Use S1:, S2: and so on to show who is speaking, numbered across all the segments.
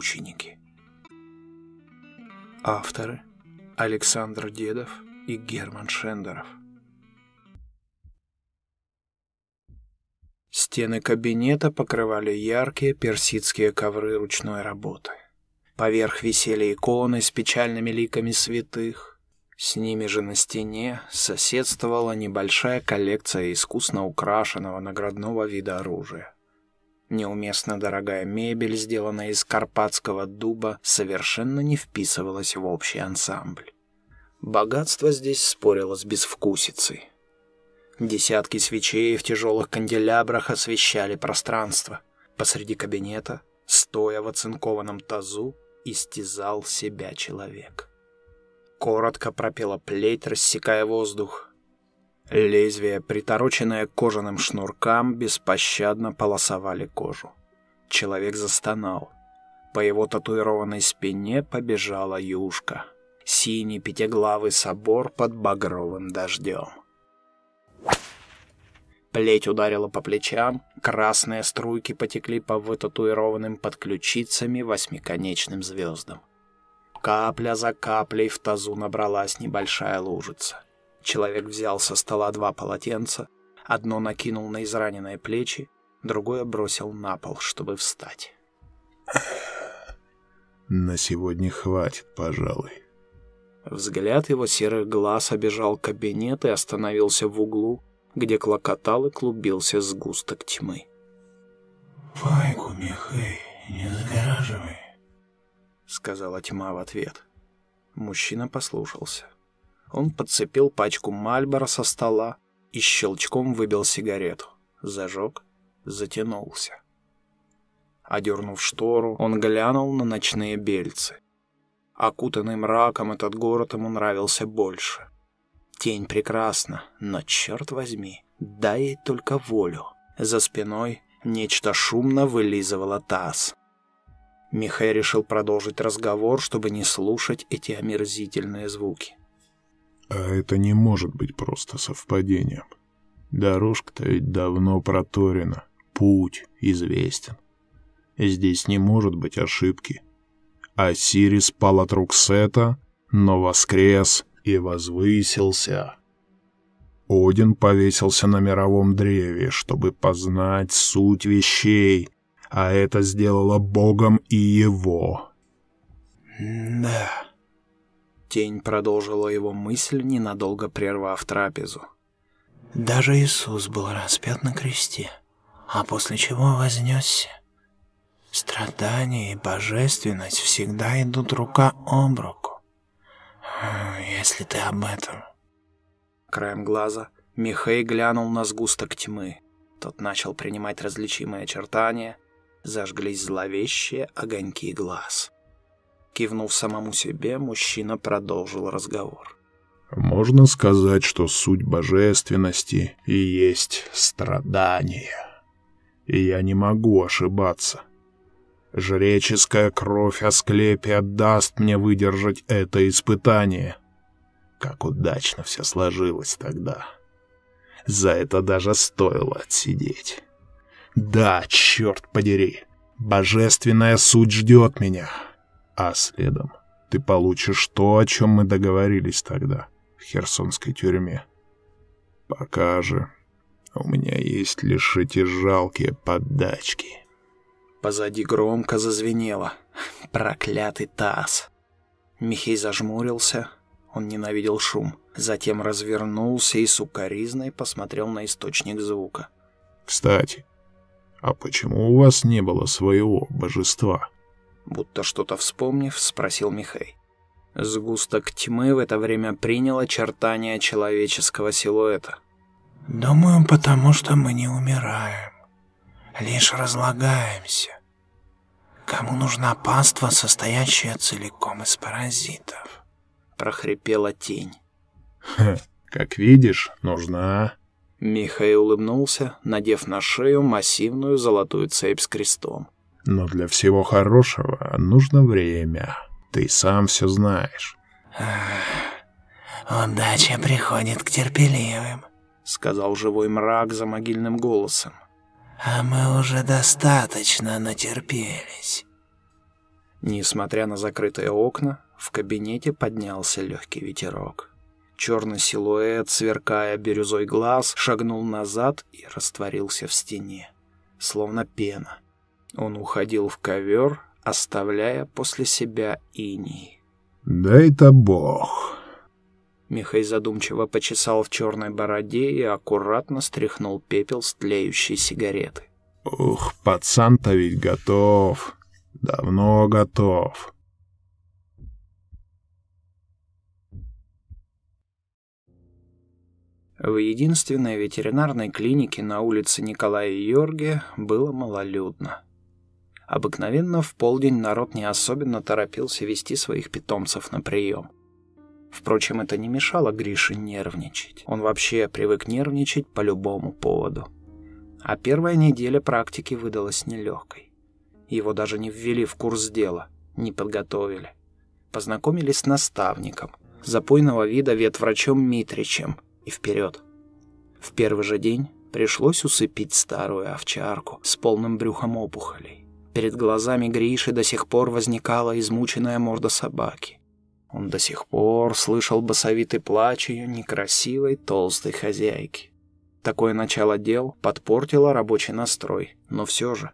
S1: мученики. Авторы Александр Дедов и Герман Шендеров. Стены кабинета покрывали яркие персидские ковры ручной работы. Поверх висели иконы с печальными ликами святых. С ними же на стене соседствовала небольшая коллекция искусно украшенного наградного вида оружия. Неуместно дорогая мебель, сделанная из карпатского дуба, совершенно не вписывалась в общий ансамбль. Богатство здесь спорило с безвкусицей. Десятки свечей в тяжелых канделябрах освещали пространство. Посреди кабинета, стоя в оцинкованном тазу, истязал себя человек. Коротко пропела плеть, рассекая воздух. Лезвия, притороченные к кожаным шнуркам, беспощадно полосовали кожу. Человек застонал. По его татуированной спине побежала юшка. Синий пятиглавый собор под багровым дождем. Плеть ударила по плечам, красные струйки потекли по вытатуированным под ключицами восьмиконечным звездам. Капля за каплей в тазу набралась небольшая лужица. Человек взял со стола два полотенца, одно накинул на израненные плечи, другое бросил на пол, чтобы встать.
S2: «На сегодня хватит, пожалуй».
S1: Взгляд его серых глаз обежал кабинет и остановился в углу, где клокотал и клубился сгусток тьмы.
S3: «Пайку, Михай, не загораживай», —
S1: сказала тьма в ответ. Мужчина послушался. Он подцепил пачку Мальбора со стола и щелчком выбил сигарету. Зажег, затянулся. Одернув штору, он глянул на ночные бельцы. Окутанный мраком этот город ему нравился больше. Тень прекрасна, но, черт возьми, дай ей только волю. За спиной нечто шумно вылизывало таз. Михай решил продолжить разговор, чтобы не слушать эти омерзительные звуки.
S2: А это не может быть просто совпадением. Дорожка-то ведь давно проторена, путь известен. Здесь не может быть ошибки. Осирис спал от рук Сета, но воскрес и возвысился. Один повесился на мировом древе, чтобы познать суть вещей, а это сделало Богом и его.
S1: «Да», Тень продолжила его мысль, ненадолго прервав трапезу.
S3: Даже Иисус был распят на кресте, а после чего вознесся. Страдания и божественность всегда идут рука об руку. Если ты об этом.
S1: Краем глаза Михей глянул на сгусток тьмы. Тот начал принимать различимые очертания, зажглись зловещие огоньки глаз. Кивнув самому себе, мужчина продолжил разговор.
S2: Можно сказать, что суть божественности и есть страдание. И я не могу ошибаться. Жреческая кровь Асклепия даст мне выдержать это испытание. Как удачно все сложилось тогда. За это даже стоило отсидеть. Да, черт подери, божественная суть ждет меня а следом ты получишь то, о чем мы договорились тогда в херсонской тюрьме. Пока же у меня есть лишь эти жалкие поддачки.
S1: Позади громко зазвенело. Проклятый таз. Михей зажмурился. Он ненавидел шум. Затем развернулся и сукоризной посмотрел на источник звука.
S2: «Кстати, а почему у вас не было своего божества?»
S1: Будто что-то вспомнив, спросил Михей. Сгусток тьмы в это время принял очертания человеческого силуэта.
S3: «Думаю, потому что мы не умираем, лишь разлагаемся. Кому нужна паства, состоящая целиком из паразитов?»
S1: прохрипела тень.
S2: «Ха, как видишь, нужна...»
S1: Михай улыбнулся, надев на шею массивную золотую цепь с крестом.
S2: Но для всего хорошего нужно время. Ты сам все знаешь.
S3: «Удача приходит к терпеливым», —
S1: сказал живой мрак за могильным голосом.
S3: «А мы уже достаточно натерпелись».
S1: Несмотря на закрытые окна, в кабинете поднялся легкий ветерок. Черный силуэт, сверкая бирюзой глаз, шагнул назад и растворился в стене, словно пена. Он уходил в ковер, оставляя после себя иней.
S2: «Дай-то бог!»
S1: Михай задумчиво почесал в черной бороде и аккуратно стряхнул пепел с тлеющей сигареты.
S2: «Ух, пацан-то ведь готов. Давно готов».
S1: В единственной ветеринарной клинике на улице Николая Йорге было малолюдно. Обыкновенно в полдень народ не особенно торопился вести своих питомцев на прием. Впрочем, это не мешало Грише нервничать. Он вообще привык нервничать по любому поводу. А первая неделя практики выдалась нелегкой. Его даже не ввели в курс дела, не подготовили. Познакомились с наставником, запойного вида ветврачом Митричем, и вперед. В первый же день пришлось усыпить старую овчарку с полным брюхом опухолей. Перед глазами Гриши до сих пор возникала измученная морда собаки. Он до сих пор слышал басовитый плач ее некрасивой толстой хозяйки. Такое начало дел подпортило рабочий настрой, но все же,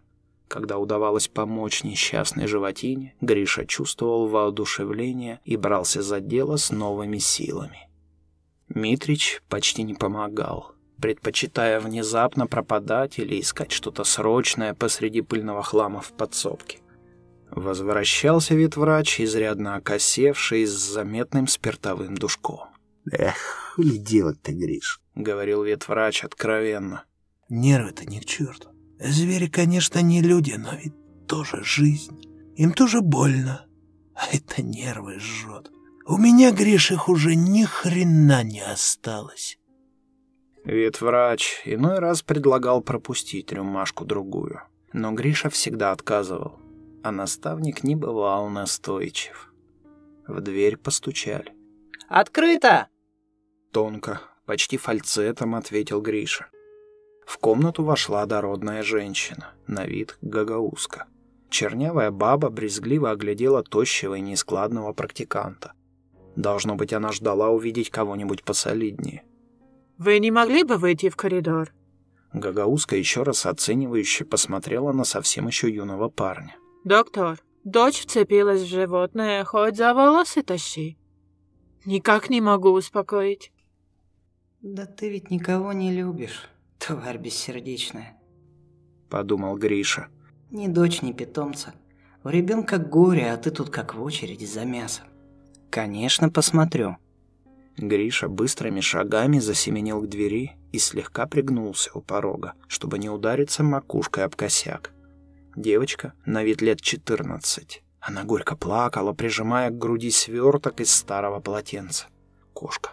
S1: когда удавалось помочь несчастной животине, Гриша чувствовал воодушевление и брался за дело с новыми силами. Митрич почти не помогал, предпочитая внезапно пропадать или искать что-то срочное посреди пыльного хлама в подсобке. Возвращался ветврач, изрядно окосевший, с заметным спиртовым душком.
S3: «Эх, хули делать-то, Гриш?»
S1: — говорил ветврач откровенно.
S3: «Нервы-то не к черту. Звери, конечно, не люди, но ведь тоже жизнь. Им тоже больно. А это нервы жжет. У меня, Гриш, их уже ни хрена не осталось».
S1: Ветврач иной раз предлагал пропустить рюмашку-другую, но Гриша всегда отказывал а наставник не бывал настойчив. В дверь постучали.
S4: «Открыто!»
S1: Тонко, почти фальцетом ответил Гриша. В комнату вошла дородная женщина, на вид гагаузка. Чернявая баба брезгливо оглядела тощего и нескладного практиканта. Должно быть, она ждала увидеть кого-нибудь посолиднее.
S4: «Вы не могли бы выйти в коридор?»
S1: Гагаузка еще раз оценивающе посмотрела на совсем еще юного парня.
S4: «Доктор, дочь вцепилась в животное, хоть за волосы тащи. Никак не могу успокоить».
S5: «Да ты ведь никого не любишь, тварь бессердечная», —
S1: подумал Гриша.
S5: «Ни дочь, ни питомца. У ребенка горе, а ты тут как в очереди за мясом». «Конечно, посмотрю».
S1: Гриша быстрыми шагами засеменил к двери и слегка пригнулся у порога, чтобы не удариться макушкой об косяк. Девочка, на вид лет 14. Она горько плакала, прижимая к груди сверток из старого полотенца. Кошка.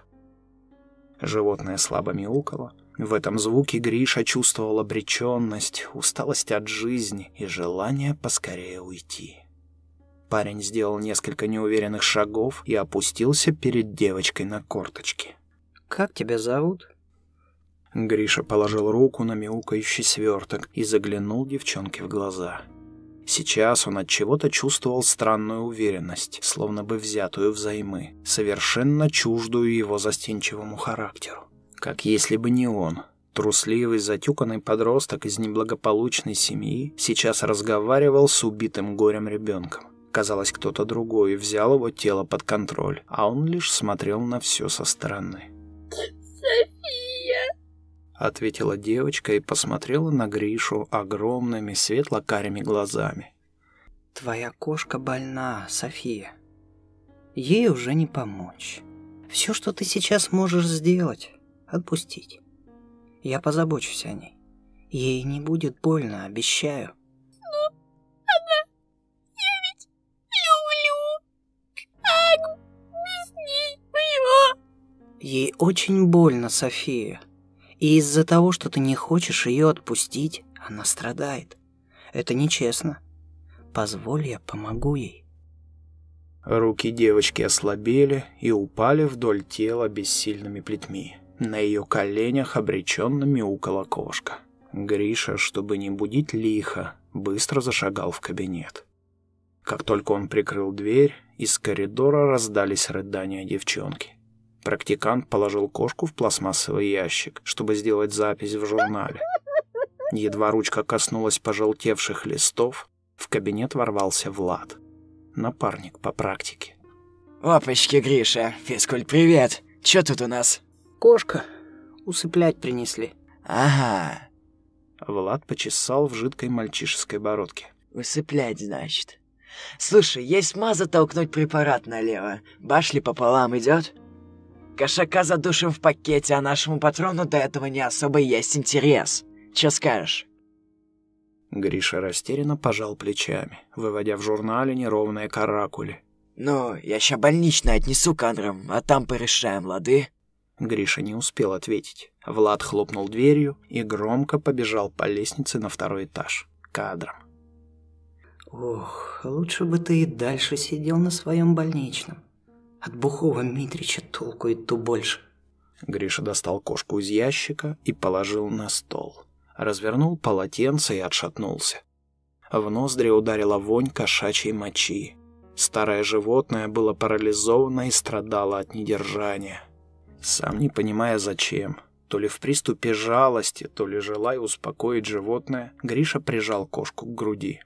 S1: Животное слабо мяукало. В этом звуке Гриша чувствовал обреченность, усталость от жизни и желание поскорее уйти. Парень сделал несколько неуверенных шагов и опустился перед девочкой на корточки.
S5: «Как тебя зовут?»
S1: Гриша положил руку на мяукающий сверток и заглянул девчонке в глаза. Сейчас он от чего-то чувствовал странную уверенность, словно бы взятую взаймы, совершенно чуждую его застенчивому характеру. Как если бы не он, трусливый, затюканный подросток из неблагополучной семьи, сейчас разговаривал с убитым горем ребенком. Казалось, кто-то другой взял его тело под контроль, а он лишь смотрел на все со стороны. — ответила девочка и посмотрела на Гришу огромными светло-карими глазами.
S5: «Твоя кошка больна, София. Ей уже не помочь. Все, что ты сейчас можешь сделать, отпустить. Я позабочусь о ней. Ей не будет больно, обещаю».
S6: «Но она... Как ней его?»
S5: «Ей очень больно, София». И из-за того, что ты не хочешь ее отпустить, она страдает. Это нечестно. Позволь, я помогу ей.
S1: Руки девочки ослабели и упали вдоль тела бессильными плетьми. На ее коленях обреченно мяукала кошка. Гриша, чтобы не будить лихо, быстро зашагал в кабинет. Как только он прикрыл дверь, из коридора раздались рыдания девчонки. Практикант положил кошку в пластмассовый ящик, чтобы сделать запись в журнале. Едва ручка коснулась пожелтевших листов, в кабинет ворвался Влад. Напарник по практике.
S7: Опачки, Гриша, физкуль, привет. Чё тут у нас?
S5: Кошка. Усыплять принесли.
S7: Ага,
S1: Влад почесал в жидкой мальчишеской бородке.
S7: усыплять, значит. Слушай, есть маза толкнуть препарат налево. Башли пополам идет? Кошака задушим в пакете, а нашему патрону до этого не особо есть интерес. Чё скажешь?
S1: Гриша растерянно пожал плечами, выводя в журнале неровные каракули.
S7: Ну, я ща больничный отнесу кадрам, а там порешаем, лады?
S1: Гриша не успел ответить. Влад хлопнул дверью и громко побежал по лестнице на второй этаж, кадром.
S5: Ох, лучше бы ты и дальше сидел на своем больничном. От бухого Митрича толку и то больше.
S1: Гриша достал кошку из ящика и положил на стол. Развернул полотенце и отшатнулся. В ноздри ударила вонь кошачьей мочи. Старое животное было парализовано и страдало от недержания. Сам не понимая зачем, то ли в приступе жалости, то ли желая успокоить животное, Гриша прижал кошку к груди.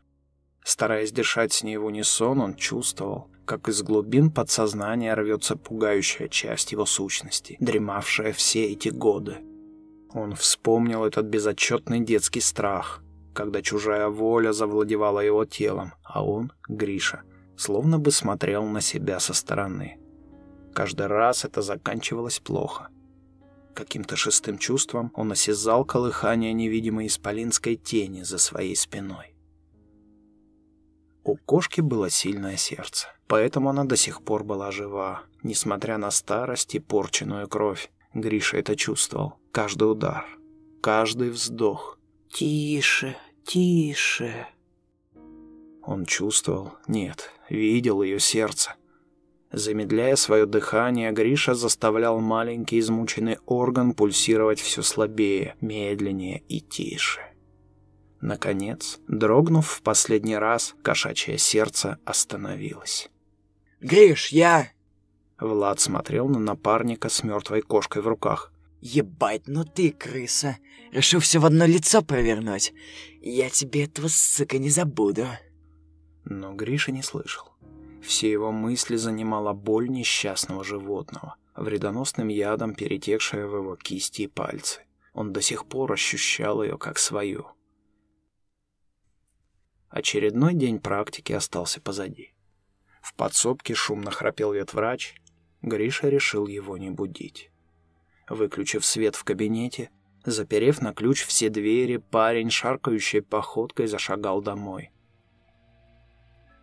S1: Стараясь дышать с ней в унисон, он чувствовал, как из глубин подсознания рвется пугающая часть его сущности, дремавшая все эти годы. Он вспомнил этот безотчетный детский страх, когда чужая воля завладевала его телом, а он, Гриша, словно бы смотрел на себя со стороны. Каждый раз это заканчивалось плохо. Каким-то шестым чувством он осязал колыхание невидимой исполинской тени за своей спиной. У кошки было сильное сердце, поэтому она до сих пор была жива, несмотря на старость и порченную кровь. Гриша это чувствовал. Каждый удар, каждый вздох.
S5: Тише, тише.
S1: Он чувствовал, нет, видел ее сердце. Замедляя свое дыхание, Гриша заставлял маленький измученный орган пульсировать все слабее, медленнее и тише. Наконец, дрогнув в последний раз, кошачье сердце остановилось.
S7: Гриш, я...
S1: Влад смотрел на напарника с мертвой кошкой в руках.
S7: Ебать, ну ты крыса. Решил все в одно лицо провернуть. Я тебе этого, сука, не забуду.
S1: Но Гриша не слышал. Все его мысли занимала боль несчастного животного, вредоносным ядом перетекшая в его кисти и пальцы. Он до сих пор ощущал ее как свою. Очередной день практики остался позади. В подсобке шумно храпел ветврач. Гриша решил его не будить. Выключив свет в кабинете, заперев на ключ все двери, парень шаркающей походкой зашагал домой.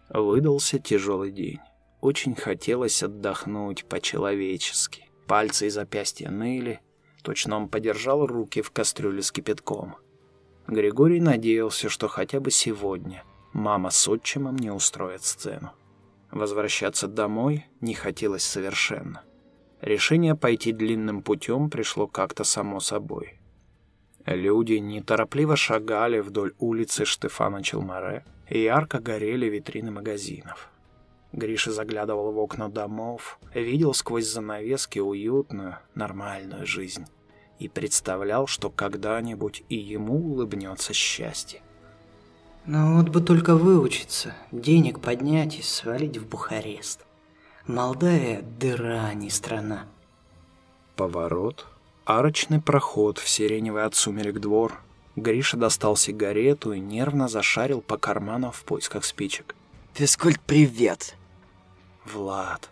S1: Выдался тяжелый день. Очень хотелось отдохнуть по-человечески. Пальцы и запястья ныли. Точно он подержал руки в кастрюле с кипятком. Григорий надеялся, что хотя бы сегодня мама с отчимом не устроит сцену. Возвращаться домой не хотелось совершенно. Решение пойти длинным путем пришло как-то само собой. Люди неторопливо шагали вдоль улицы Штефана Челмаре, и ярко горели витрины магазинов. Гриша заглядывал в окна домов, видел сквозь занавески уютную, нормальную жизнь и представлял, что когда-нибудь и ему улыбнется счастье.
S5: Ну вот бы только выучиться, денег поднять и свалить в Бухарест. Молдавия – дыра, а не страна.
S1: Поворот, арочный проход в сиреневый от сумерек двор. Гриша достал сигарету и нервно зашарил по карманам в поисках спичек.
S7: Физкульт, привет.
S1: Влад.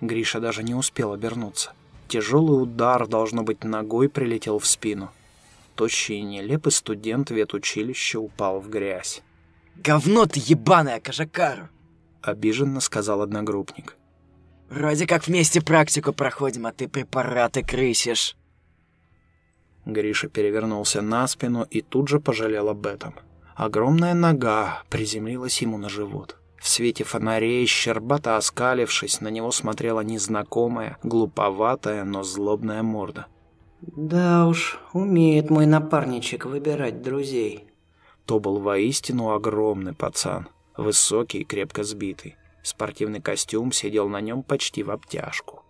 S1: Гриша даже не успел обернуться. Тяжелый удар, должно быть, ногой прилетел в спину. Тощий и нелепый студент ветучилища упал в грязь.
S7: Говно ты ебаная, Кожакару.
S1: Обиженно сказал одногруппник.
S7: Вроде как вместе практику проходим, а ты препараты крысишь.
S1: Гриша перевернулся на спину и тут же пожалел об этом. Огромная нога приземлилась ему на живот. В свете фонарей, щербато оскалившись, на него смотрела незнакомая, глуповатая, но злобная морда.
S5: Да уж, умеет мой напарничек выбирать друзей.
S1: То был воистину огромный пацан. Высокий и крепко сбитый. Спортивный костюм сидел на нем почти в обтяжку.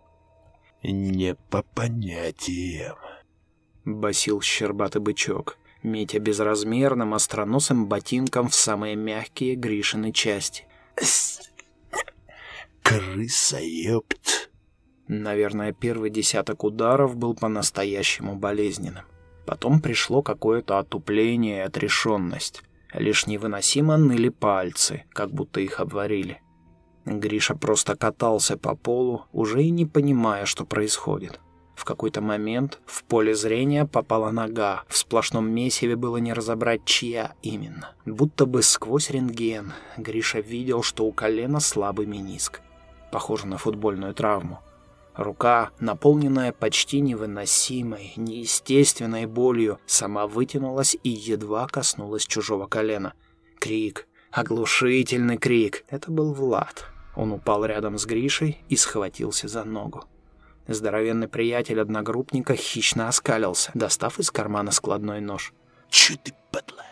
S2: «Не по понятиям», —
S1: басил щербатый бычок, Митя безразмерным остроносым ботинком в самые мягкие Гришины части.
S2: «Крыса, ёпт!»
S1: Наверное, первый десяток ударов был по-настоящему болезненным. Потом пришло какое-то отупление и отрешенность. Лишь невыносимо ныли пальцы, как будто их обварили. Гриша просто катался по полу, уже и не понимая, что происходит. В какой-то момент в поле зрения попала нога. В сплошном месиве было не разобрать, чья именно. Будто бы сквозь рентген Гриша видел, что у колена слабый мениск. Похоже на футбольную травму. Рука, наполненная почти невыносимой, неестественной болью, сама вытянулась и едва коснулась чужого колена. Крик. Оглушительный крик. Это был Влад. Он упал рядом с Гришей и схватился за ногу. Здоровенный приятель одногруппника хищно оскалился, достав из кармана складной нож.
S3: «Чё ты, падла,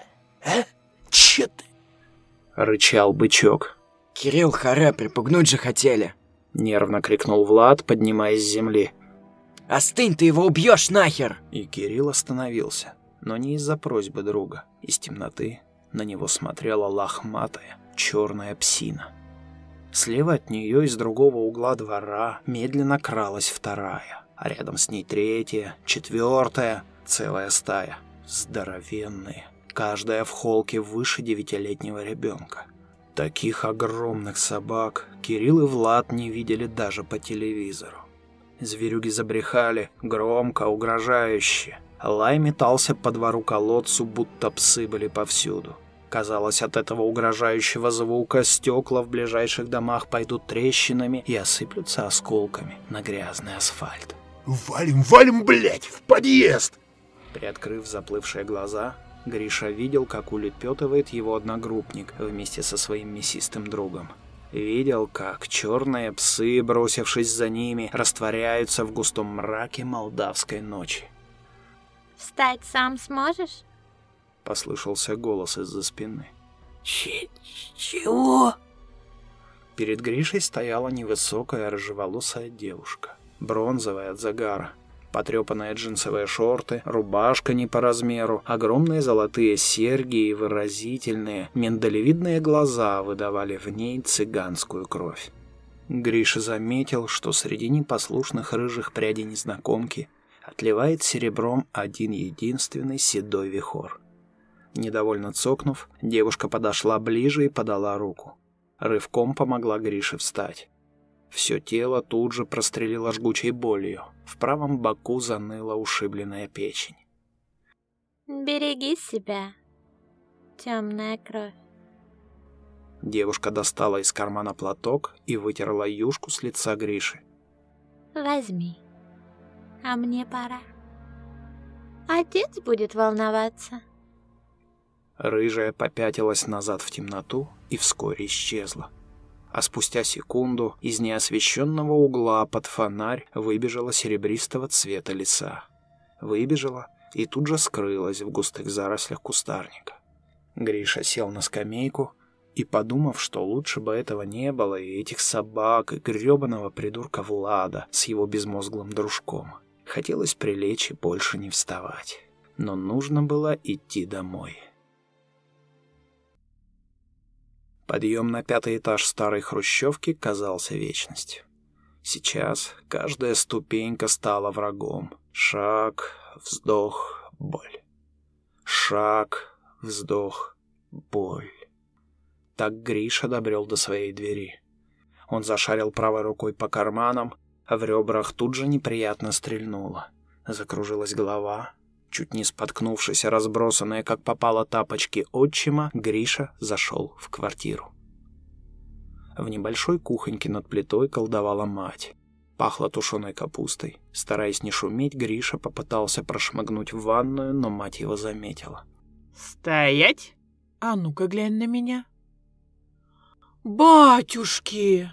S3: а? Чё ты?»
S1: — рычал бычок.
S7: «Кирилл, харе, припугнуть же хотели!»
S1: Нервно крикнул Влад, поднимаясь с земли.
S7: «Остынь, ты его убьешь нахер!»
S1: И Кирилл остановился, но не из-за просьбы друга. Из темноты на него смотрела лохматая черная псина. Слева от нее из другого угла двора медленно кралась вторая, а рядом с ней третья, четвертая, целая стая. Здоровенные, каждая в холке выше девятилетнего ребенка. Таких огромных собак Кирилл и Влад не видели даже по телевизору. Зверюги забрехали, громко, угрожающе. Лай метался по двору колодцу, будто псы были повсюду. Казалось, от этого угрожающего звука стекла в ближайших домах пойдут трещинами и осыплются осколками на грязный асфальт.
S3: «Валим, валим, блядь, в подъезд!»
S1: Приоткрыв заплывшие глаза, Гриша видел, как улепетывает его одногруппник вместе со своим мясистым другом. Видел, как черные псы, бросившись за ними, растворяются в густом мраке молдавской ночи.
S6: «Встать сам сможешь?»
S1: — послышался голос из-за спины.
S3: Ч «Чего?»
S1: Перед Гришей стояла невысокая рыжеволосая девушка, бронзовая от загара, Потрепанные джинсовые шорты, рубашка не по размеру, огромные золотые серьги и выразительные, миндалевидные глаза выдавали в ней цыганскую кровь. Гриша заметил, что среди непослушных рыжих прядей незнакомки отливает серебром один единственный седой вихор. Недовольно цокнув, девушка подошла ближе и подала руку. Рывком помогла Грише встать. Все тело тут же прострелило жгучей болью. В правом боку заныла ушибленная печень.
S6: «Береги себя, темная кровь».
S1: Девушка достала из кармана платок и вытерла юшку с лица Гриши.
S6: «Возьми, а мне пора. Отец будет волноваться».
S1: Рыжая попятилась назад в темноту и вскоре исчезла а спустя секунду из неосвещенного угла под фонарь выбежала серебристого цвета лиса. Выбежала и тут же скрылась в густых зарослях кустарника. Гриша сел на скамейку и, подумав, что лучше бы этого не было, и этих собак, и гребаного придурка Влада с его безмозглым дружком, хотелось прилечь и больше не вставать. Но нужно было идти домой. Подъем на пятый этаж старой хрущевки казался вечностью. Сейчас каждая ступенька стала врагом. Шаг, вздох, боль. Шаг, вздох, боль. Так Гриша добрел до своей двери. Он зашарил правой рукой по карманам, а в ребрах тут же неприятно стрельнуло. Закружилась голова, Чуть не споткнувшись, разбросанные как попало тапочки отчима, Гриша зашел в квартиру. В небольшой кухоньке над плитой колдовала мать. Пахло тушеной капустой. Стараясь не шуметь, Гриша попытался прошмыгнуть в ванную, но мать его заметила.
S4: «Стоять! А ну-ка глянь на меня!» «Батюшки!»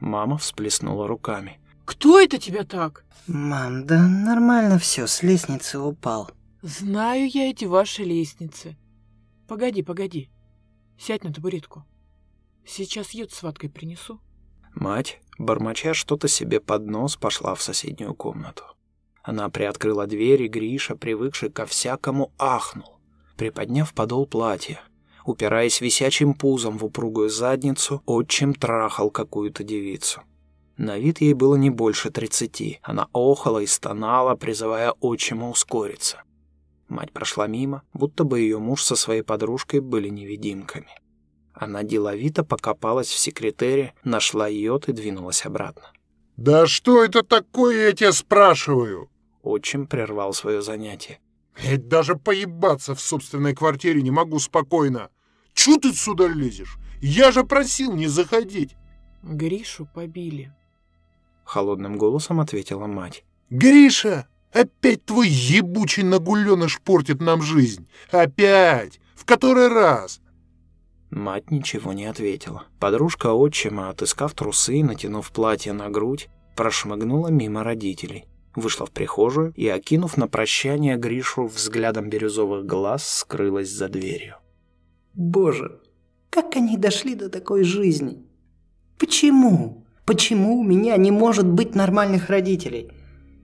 S1: Мама всплеснула руками.
S4: «Кто это тебя так?»
S5: Мам, да нормально все, с лестницы упал.
S4: Знаю я эти ваши лестницы. Погоди, погоди. Сядь на табуретку. Сейчас йод с ваткой принесу.
S1: Мать, бормоча что-то себе под нос, пошла в соседнюю комнату. Она приоткрыла дверь, и Гриша, привыкший ко всякому, ахнул, приподняв подол платья. Упираясь висячим пузом в упругую задницу, отчим трахал какую-то девицу. На вид ей было не больше тридцати. Она охала и стонала, призывая отчима ускориться. Мать прошла мимо, будто бы ее муж со своей подружкой были невидимками. Она деловито покопалась в секретере, нашла йод и двинулась обратно.
S2: «Да что это такое, я тебя спрашиваю?»
S1: Отчим прервал свое занятие.
S2: «Я даже поебаться в собственной квартире не могу спокойно. Чего ты сюда лезешь? Я же просил не заходить!»
S4: Гришу побили.
S1: Холодным голосом ответила мать.
S2: «Гриша, опять твой ебучий нагуленыш портит нам жизнь! Опять! В который раз?»
S1: Мать ничего не ответила. Подружка отчима, отыскав трусы и натянув платье на грудь, прошмыгнула мимо родителей. Вышла в прихожую и, окинув на прощание Гришу взглядом бирюзовых глаз, скрылась за дверью.
S5: Боже, как они дошли до такой жизни? Почему? Почему у меня не может быть нормальных родителей?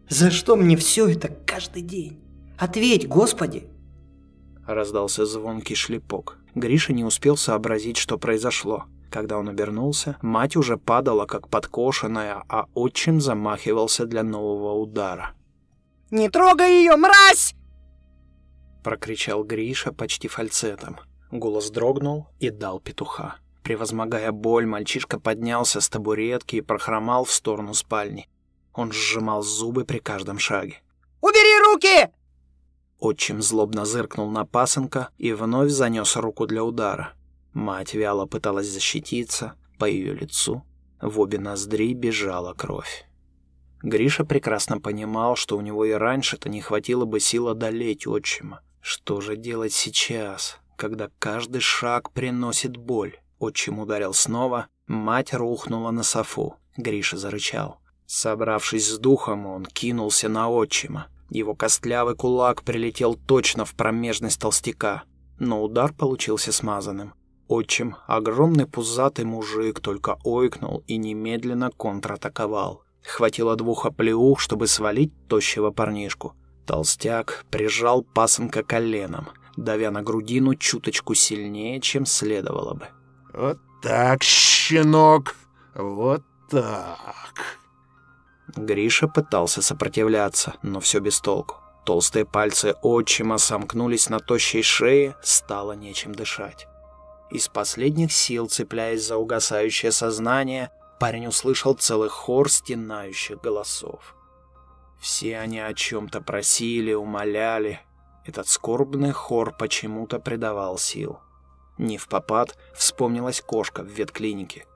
S5: За что мне все это каждый день? Ответь, Господи!
S1: Раздался звонкий шлепок. Гриша не успел сообразить, что произошло. Когда он обернулся, мать уже падала, как подкошенная, а отчим замахивался для нового удара.
S5: «Не трогай ее, мразь!»
S1: Прокричал Гриша почти фальцетом. Голос дрогнул и дал петуха. Превозмогая боль, мальчишка поднялся с табуретки и прохромал в сторону спальни. Он сжимал зубы при каждом шаге.
S5: «Убери руки!»
S1: Отчим злобно зыркнул на пасынка и вновь занес руку для удара. Мать вяло пыталась защититься, по ее лицу в обе ноздри бежала кровь. Гриша прекрасно понимал, что у него и раньше-то не хватило бы сил одолеть отчима. Что же делать сейчас, когда каждый шаг приносит боль? Отчим ударил снова, мать рухнула на софу. Гриша зарычал. Собравшись с духом, он кинулся на отчима. Его костлявый кулак прилетел точно в промежность толстяка, но удар получился смазанным. Отчим, огромный пузатый мужик, только ойкнул и немедленно контратаковал. Хватило двух оплеух, чтобы свалить тощего парнишку. Толстяк прижал пасынка коленом, давя на грудину чуточку сильнее, чем следовало бы.
S2: «Вот так, щенок, вот так!»
S1: Гриша пытался сопротивляться, но все без толку. Толстые пальцы отчима сомкнулись на тощей шее, стало нечем дышать. Из последних сил, цепляясь за угасающее сознание, парень услышал целый хор стенающих голосов. Все они о чем-то просили, умоляли. Этот скорбный хор почему-то придавал сил. Не в попад вспомнилась кошка в ветклинике.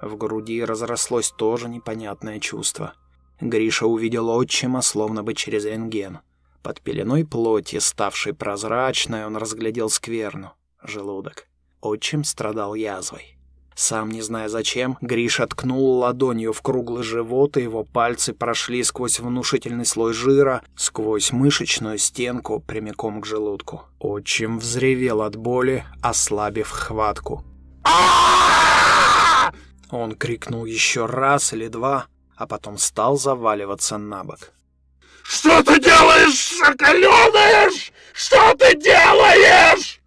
S1: В груди разрослось тоже непонятное чувство — Гриша увидел отчима, словно бы через рентген. Под пеленой плоти, ставшей прозрачной, он разглядел скверну — желудок. Отчим страдал язвой. Сам не зная зачем, Гриша ткнул ладонью в круглый живот, и его пальцы прошли сквозь внушительный слой жира, сквозь мышечную стенку прямиком к желудку. Отчим взревел от боли, ослабив хватку. Он крикнул еще раз или два, а потом стал заваливаться на бок.
S2: «Что ты делаешь, соколеныш? Что ты делаешь?»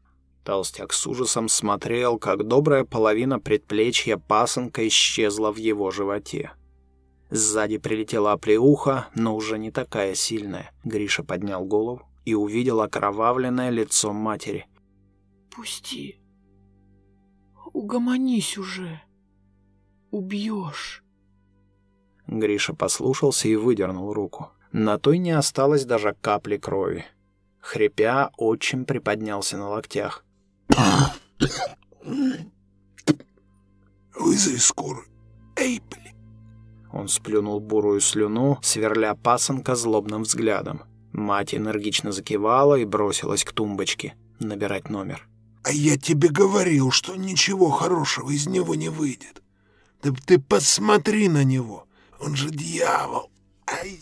S1: Толстяк с ужасом смотрел, как добрая половина предплечья пасынка исчезла в его животе. Сзади прилетела оплеуха, но уже не такая сильная. Гриша поднял голову и увидел окровавленное лицо матери.
S4: «Пусти. Угомонись уже. Убьешь».
S1: Гриша послушался и выдернул руку. На той не осталось даже капли крови. Хрипя, отчим приподнялся на локтях.
S3: «Вызови скорую. Эй, блин!»
S1: Он сплюнул бурую слюну, сверля пасынка злобным взглядом. Мать энергично закивала и бросилась к тумбочке набирать номер.
S3: «А я тебе говорил, что ничего хорошего из него не выйдет. Да ты посмотри на него. Он же дьявол. Ай,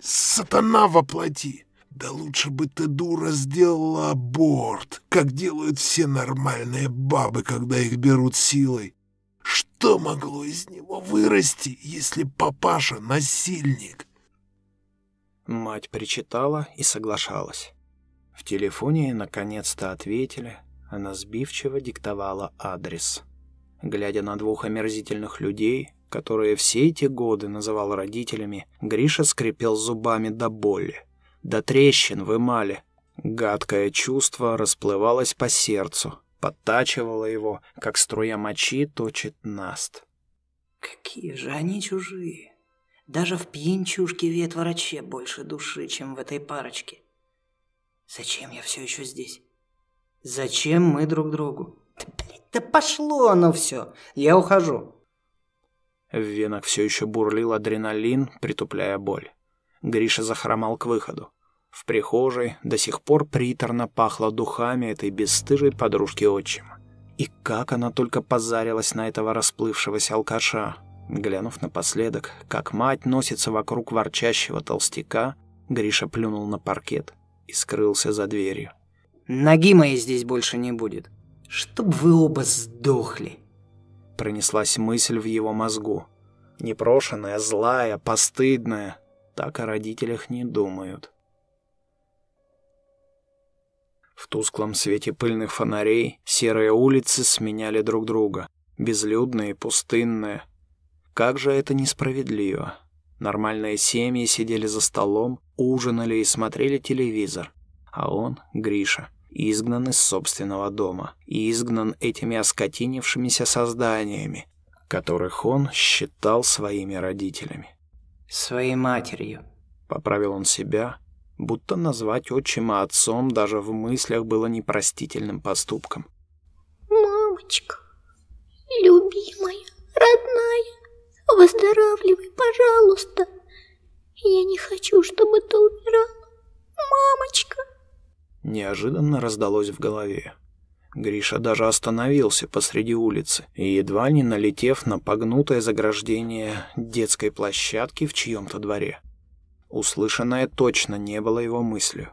S3: сатана воплоти. Да лучше бы ты, дура, сделала аборт, как делают все нормальные бабы, когда их берут силой. Что могло из него вырасти, если папаша насильник?
S1: Мать причитала и соглашалась. В телефоне наконец-то ответили. Она сбивчиво диктовала адрес. Глядя на двух омерзительных людей, которые все эти годы называл родителями, Гриша скрипел зубами до боли. До трещин в эмали. Гадкое чувство расплывалось по сердцу, подтачивало его, как струя мочи точит наст.
S5: Какие же они чужие. Даже в пьянчушке ветвороче больше души, чем в этой парочке. Зачем я все еще здесь? Зачем мы друг другу? Да, блядь, да пошло оно все. Я ухожу.
S1: В венах все еще бурлил адреналин, притупляя боль. Гриша захромал к выходу. В прихожей до сих пор приторно пахло духами этой бесстыжей подружки отчима. И как она только позарилась на этого расплывшегося алкаша. Глянув напоследок, как мать носится вокруг ворчащего толстяка, Гриша плюнул на паркет и скрылся за дверью.
S5: Ноги моей здесь больше не будет. Чтоб вы оба сдохли.
S1: Пронеслась мысль в его мозгу. Непрошенная, злая, постыдная. Так о родителях не думают. В тусклом свете пыльных фонарей серые улицы сменяли друг друга, безлюдные, пустынные. Как же это несправедливо. Нормальные семьи сидели за столом, ужинали и смотрели телевизор. А он, Гриша, изгнан из собственного дома, и изгнан этими оскотинившимися созданиями, которых он считал своими родителями.
S5: «Своей матерью», —
S1: поправил он себя, будто назвать отчима отцом даже в мыслях было непростительным поступком.
S6: «Мамочка, любимая, родная, выздоравливай, пожалуйста. Я не хочу, чтобы ты умирала. Мамочка!»
S1: Неожиданно раздалось в голове. Гриша даже остановился посреди улицы едва не налетев на погнутое заграждение детской площадки в чьем-то дворе. Услышанное точно не было его мыслью.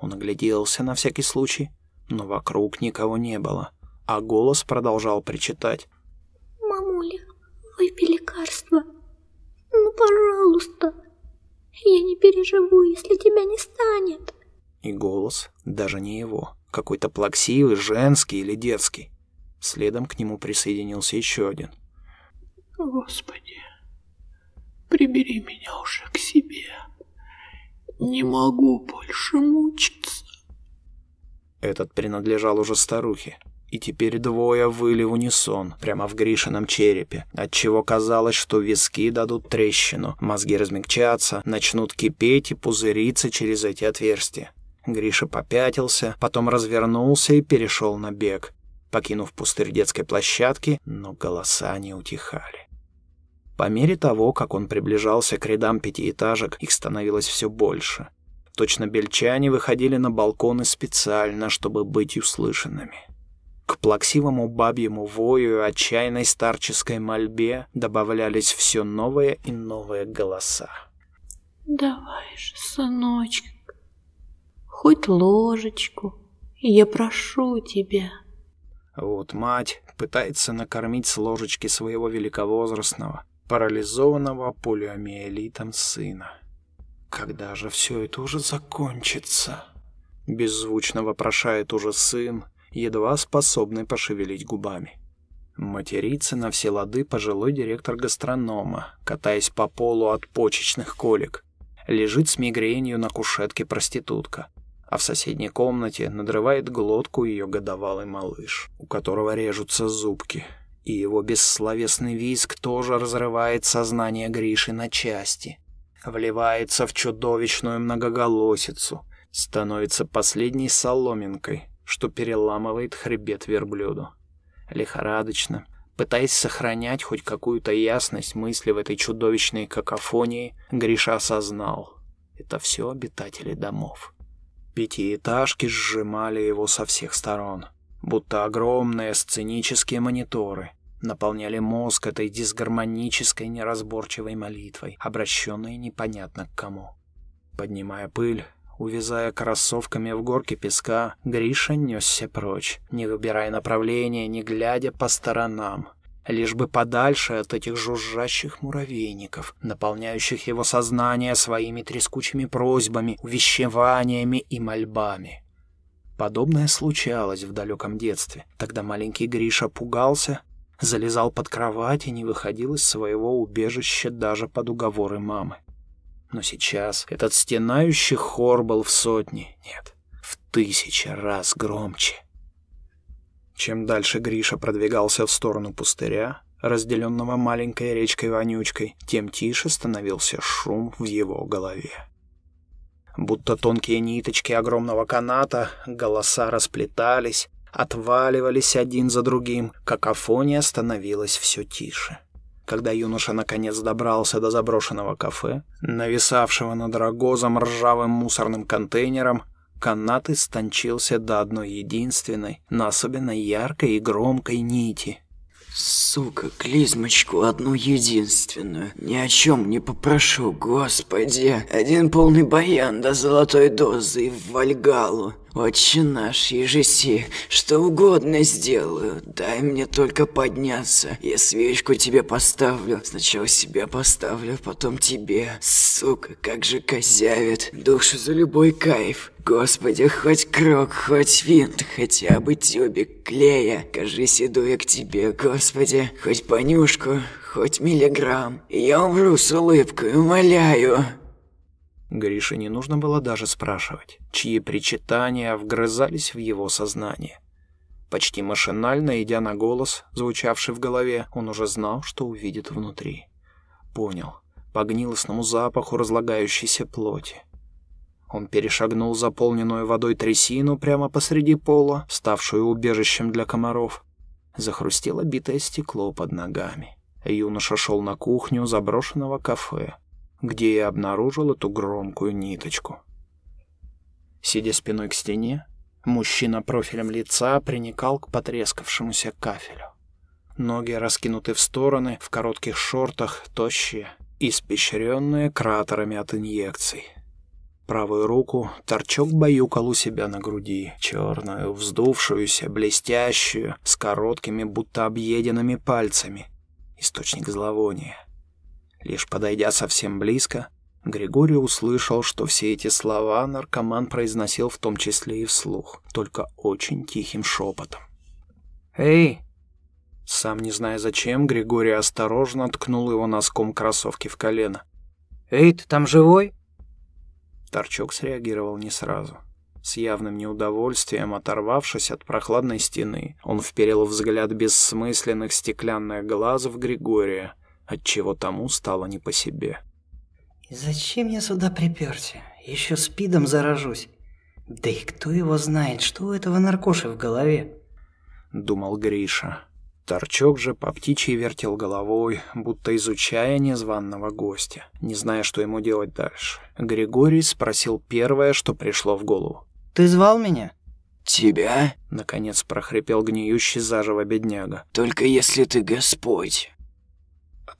S1: Он огляделся на всякий случай, но вокруг никого не было, а голос продолжал причитать.
S6: «Мамуля, выпей лекарство. Ну, пожалуйста. Я не переживу, если тебя не станет».
S1: И голос даже не его, какой-то плаксивый, женский или детский. Следом к нему присоединился еще один.
S3: «Господи, прибери меня уже к себе. Не могу больше мучиться».
S1: Этот принадлежал уже старухе. И теперь двое выли в унисон, прямо в Гришином черепе, отчего казалось, что виски дадут трещину, мозги размягчатся, начнут кипеть и пузыриться через эти отверстия. Гриша попятился, потом развернулся и перешел на бег, покинув пустырь детской площадки, но голоса не утихали. По мере того, как он приближался к рядам пятиэтажек, их становилось все больше. Точно бельчане выходили на балконы специально, чтобы быть услышанными. К плаксивому бабьему вою и отчаянной старческой мольбе добавлялись все новые и новые голоса.
S4: «Давай же, сыночек, хоть ложечку, я прошу тебя».
S1: Вот мать пытается накормить с ложечки своего великовозрастного, парализованного полиомиелитом сына. «Когда же все это уже закончится?» Беззвучно вопрошает уже сын, едва способный пошевелить губами. Матерится на все лады пожилой директор гастронома, катаясь по полу от почечных колик. Лежит с мигренью на кушетке проститутка, а в соседней комнате надрывает глотку ее годовалый малыш, у которого режутся зубки. И его бессловесный визг тоже разрывает сознание Гриши на части. Вливается в чудовищную многоголосицу, становится последней соломинкой, что переламывает хребет верблюду. Лихорадочно, пытаясь сохранять хоть какую-то ясность мысли в этой чудовищной какофонии, Гриша осознал — это все обитатели домов. Пятиэтажки сжимали его со всех сторон, будто огромные сценические мониторы наполняли мозг этой дисгармонической неразборчивой молитвой, обращенной непонятно к кому. Поднимая пыль, Увязая кроссовками в горке песка, Гриша несся прочь, не выбирая направления, не глядя по сторонам. Лишь бы подальше от этих жужжащих муравейников, наполняющих его сознание своими трескучими просьбами, увещеваниями и мольбами. Подобное случалось в далеком детстве. Тогда маленький Гриша пугался, залезал под кровать и не выходил из своего убежища даже под уговоры мамы. Но сейчас этот стенающий хор был в сотни, нет, в тысячи раз громче. Чем дальше Гриша продвигался в сторону пустыря, разделенного маленькой речкой-вонючкой, тем тише становился шум в его голове. Будто тонкие ниточки огромного каната, голоса расплетались, отваливались один за другим, какофония становилась все тише. Когда юноша наконец добрался до заброшенного кафе, нависавшего над рогозом ржавым мусорным контейнером, Канат истончился до одной единственной, но особенно яркой и громкой нити.
S7: Сука, клизмочку одну единственную. Ни о чем не попрошу, господи. Один полный баян до золотой дозы и в Вальгалу. Отче наш, ежеси, что угодно сделаю. Дай мне только подняться. Я свечку тебе поставлю. Сначала себя поставлю, потом тебе. Сука, как же козявит. Душу за любой кайф. Господи, хоть крок, хоть винт, хотя бы тюбик клея. Кажись, иду я к тебе, Господи. Хоть понюшку, хоть миллиграмм. Я умру с улыбкой, умоляю.
S1: Грише не нужно было даже спрашивать, чьи причитания вгрызались в его сознание. Почти машинально, идя на голос, звучавший в голове, он уже знал, что увидит внутри. Понял, по гнилостному запаху разлагающейся плоти. Он перешагнул заполненную водой трясину прямо посреди пола, ставшую убежищем для комаров. Захрустело битое стекло под ногами. Юноша шел на кухню заброшенного кафе, где я обнаружил эту громкую ниточку. Сидя спиной к стене, мужчина профилем лица приникал к потрескавшемуся кафелю. Ноги раскинуты в стороны, в коротких шортах, тощие, испещренные кратерами от инъекций. Правую руку торчок баюкал у себя на груди, черную, вздувшуюся, блестящую, с короткими, будто объеденными пальцами. Источник зловония. Лишь подойдя совсем близко, Григорий услышал, что все эти слова наркоман произносил в том числе и вслух, только очень тихим шепотом. «Эй!» Сам не зная зачем, Григорий осторожно ткнул его носком кроссовки в колено. «Эй, ты там живой?» Торчок среагировал не сразу. С явным неудовольствием, оторвавшись от прохладной стены, он вперил взгляд бессмысленных стеклянных глазов Григория — отчего тому стало не по себе.
S5: И зачем я сюда приперся? Еще спидом заражусь. Да и кто его знает, что у этого наркоши в голове?
S1: Думал Гриша. Торчок же по птичьи вертел головой, будто изучая незваного гостя, не зная, что ему делать дальше. Григорий спросил первое, что пришло в голову.
S5: «Ты звал меня?»
S7: «Тебя?»
S1: — наконец прохрипел гниющий заживо бедняга.
S7: «Только если ты Господь».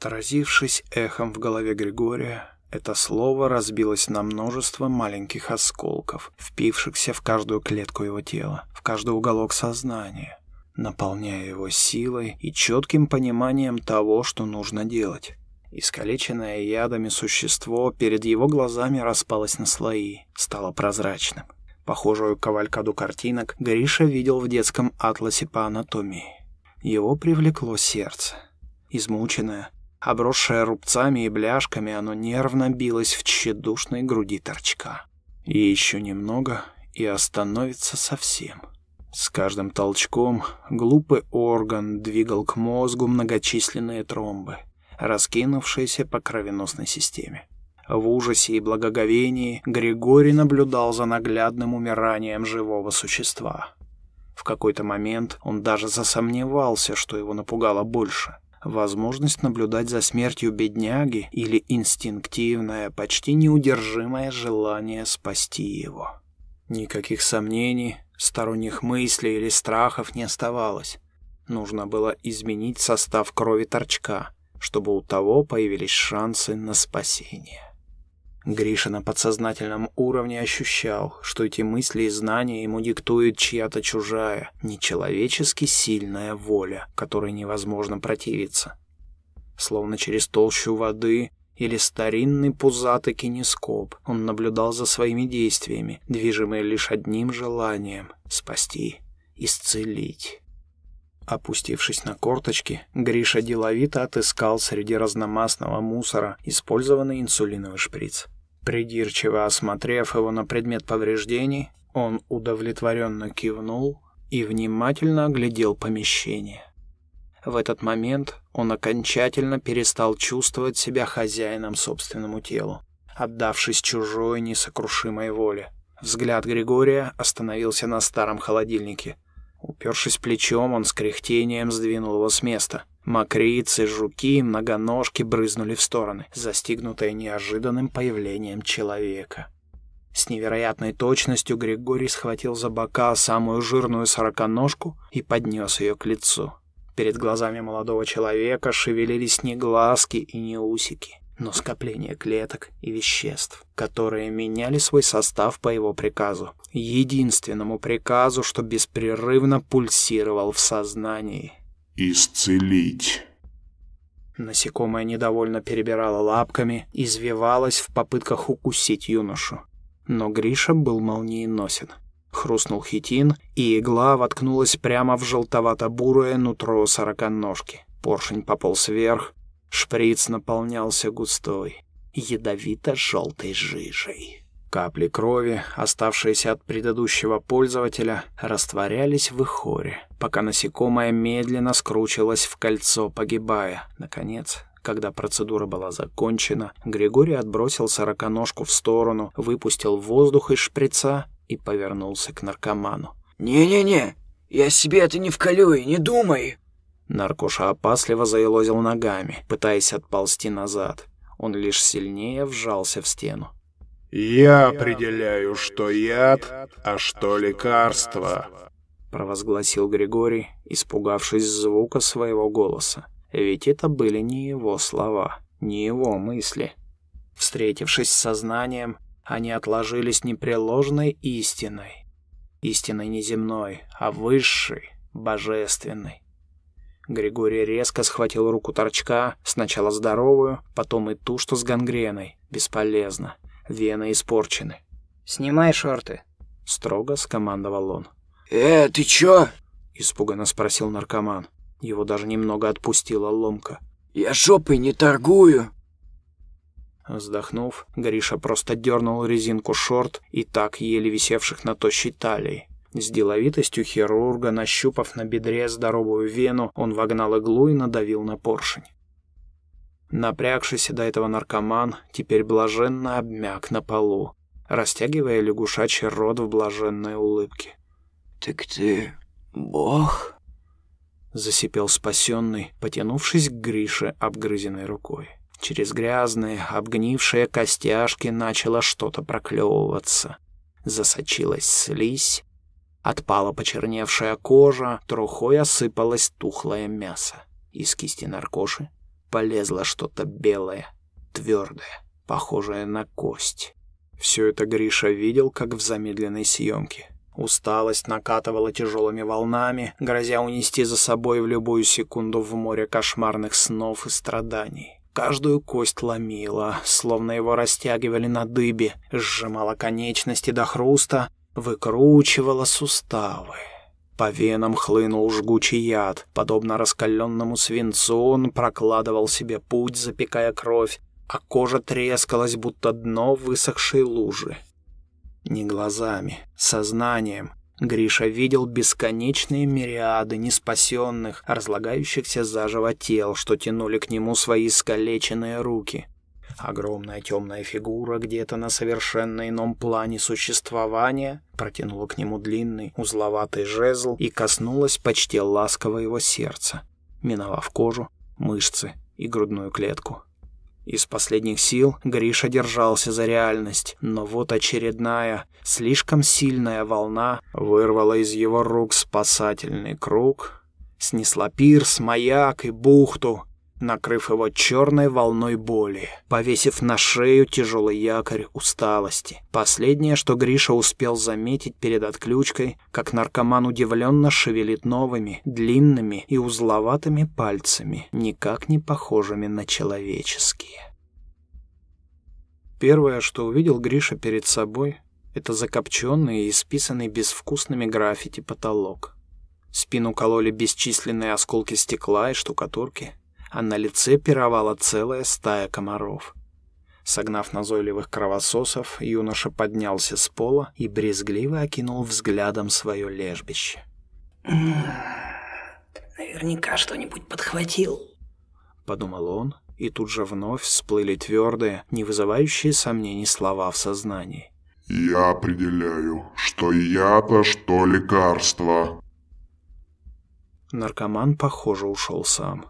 S1: Отразившись эхом в голове Григория, это слово разбилось на множество маленьких осколков, впившихся в каждую клетку его тела, в каждый уголок сознания, наполняя его силой и четким пониманием того, что нужно делать. Искалеченное ядами существо перед его глазами распалось на слои, стало прозрачным. Похожую кавалькаду картинок Гриша видел в детском атласе по анатомии. Его привлекло сердце. Измученное, Обросшее рубцами и бляшками, оно нервно билось в тщедушной груди торчка. И еще немного, и остановится совсем. С каждым толчком глупый орган двигал к мозгу многочисленные тромбы, раскинувшиеся по кровеносной системе. В ужасе и благоговении Григорий наблюдал за наглядным умиранием живого существа. В какой-то момент он даже засомневался, что его напугало больше — возможность наблюдать за смертью бедняги или инстинктивное, почти неудержимое желание спасти его. Никаких сомнений, сторонних мыслей или страхов не оставалось. Нужно было изменить состав крови торчка, чтобы у того появились шансы на спасение. Гриша на подсознательном уровне ощущал, что эти мысли и знания ему диктует чья-то чужая, нечеловечески сильная воля, которой невозможно противиться. Словно через толщу воды или старинный пузатый кинескоп, он наблюдал за своими действиями, движимые лишь одним желанием — спасти, исцелить. Опустившись на корточки, Гриша деловито отыскал среди разномастного мусора использованный инсулиновый шприц. Придирчиво осмотрев его на предмет повреждений, он удовлетворенно кивнул и внимательно оглядел помещение. В этот момент он окончательно перестал чувствовать себя хозяином собственному телу, отдавшись чужой несокрушимой воле. Взгляд Григория остановился на старом холодильнике. Упершись плечом, он с кряхтением сдвинул его с места — Мокрицы, жуки, многоножки брызнули в стороны, застигнутые неожиданным появлением человека. С невероятной точностью Григорий схватил за бока самую жирную сороконожку и поднес ее к лицу. Перед глазами молодого человека шевелились не глазки и не усики, но скопление клеток и веществ, которые меняли свой состав по его приказу. Единственному приказу, что беспрерывно пульсировал в сознании
S2: исцелить.
S1: Насекомое недовольно перебирало лапками, извивалось в попытках укусить юношу. Но Гриша был молниеносен. Хрустнул хитин, и игла воткнулась прямо в желтовато-бурое нутро сороконожки. Поршень пополз вверх, шприц наполнялся густой, ядовито-желтой жижей. Капли крови, оставшиеся от предыдущего пользователя, растворялись в ихоре, пока насекомое медленно скручивалось в кольцо, погибая. Наконец, когда процедура была закончена, Григорий отбросил сороконожку в сторону, выпустил воздух из шприца и повернулся к наркоману.
S7: «Не-не-не, я себе это не вколю и не думай!»
S1: Наркоша опасливо заелозил ногами, пытаясь отползти назад. Он лишь сильнее вжался в стену.
S2: «Я определяю, что яд, а что лекарство», —
S1: провозгласил Григорий, испугавшись звука своего голоса. Ведь это были не его слова, не его мысли. Встретившись с сознанием, они отложились непреложной истиной. Истиной не земной, а высшей, божественной. Григорий резко схватил руку торчка, сначала здоровую, потом и ту, что с гангреной. Бесполезно. Вены испорчены.
S5: «Снимай шорты», —
S1: строго скомандовал он.
S7: «Э, ты чё?»
S1: — испуганно спросил наркоман. Его даже немного отпустила ломка.
S7: «Я жопой не торгую!»
S1: Вздохнув, Гриша просто дернул резинку шорт и так еле висевших на тощей талии. С деловитостью хирурга, нащупав на бедре здоровую вену, он вогнал иглу и надавил на поршень. Напрягшийся до этого наркоман теперь блаженно обмяк на полу, растягивая лягушачий рот в блаженной улыбке.
S7: «Так ты бог?»
S1: Засипел спасенный, потянувшись к Грише обгрызенной рукой. Через грязные, обгнившие костяшки начало что-то проклевываться. Засочилась слизь, отпала почерневшая кожа, трухой осыпалось тухлое мясо. Из кисти наркоши полезло что-то белое, твердое, похожее на кость. Все это Гриша видел, как в замедленной съемке. Усталость накатывала тяжелыми волнами, грозя унести за собой в любую секунду в море кошмарных снов и страданий. Каждую кость ломила, словно его растягивали на дыбе, сжимала конечности до хруста, выкручивала суставы. По венам хлынул жгучий яд. Подобно раскаленному свинцу он прокладывал себе путь, запекая кровь, а кожа трескалась, будто дно высохшей лужи. Не глазами, сознанием. Гриша видел бесконечные мириады неспасенных, разлагающихся заживо тел, что тянули к нему свои искалеченные руки. Огромная темная фигура где-то на совершенно ином плане существования протянула к нему длинный узловатый жезл и коснулась почти ласково его сердца, миновав кожу, мышцы и грудную клетку. Из последних сил Гриша держался за реальность, но вот очередная, слишком сильная волна вырвала из его рук спасательный круг, снесла пирс, маяк и бухту, накрыв его черной волной боли, повесив на шею тяжелый якорь усталости. Последнее, что Гриша успел заметить перед отключкой, как наркоман удивленно шевелит новыми, длинными и узловатыми пальцами, никак не похожими на человеческие. Первое, что увидел Гриша перед собой, это закопченный и исписанный безвкусными граффити потолок. Спину кололи бесчисленные осколки стекла и штукатурки, а на лице пировала целая стая комаров. Согнав назойливых кровососов, юноша поднялся с пола и брезгливо окинул взглядом свое лежбище.
S5: «Наверняка что-нибудь подхватил», —
S1: подумал он, и тут же вновь всплыли твердые, не вызывающие сомнений слова в сознании.
S2: «Я определяю, что я-то, что лекарство».
S1: Наркоман, похоже, ушел сам.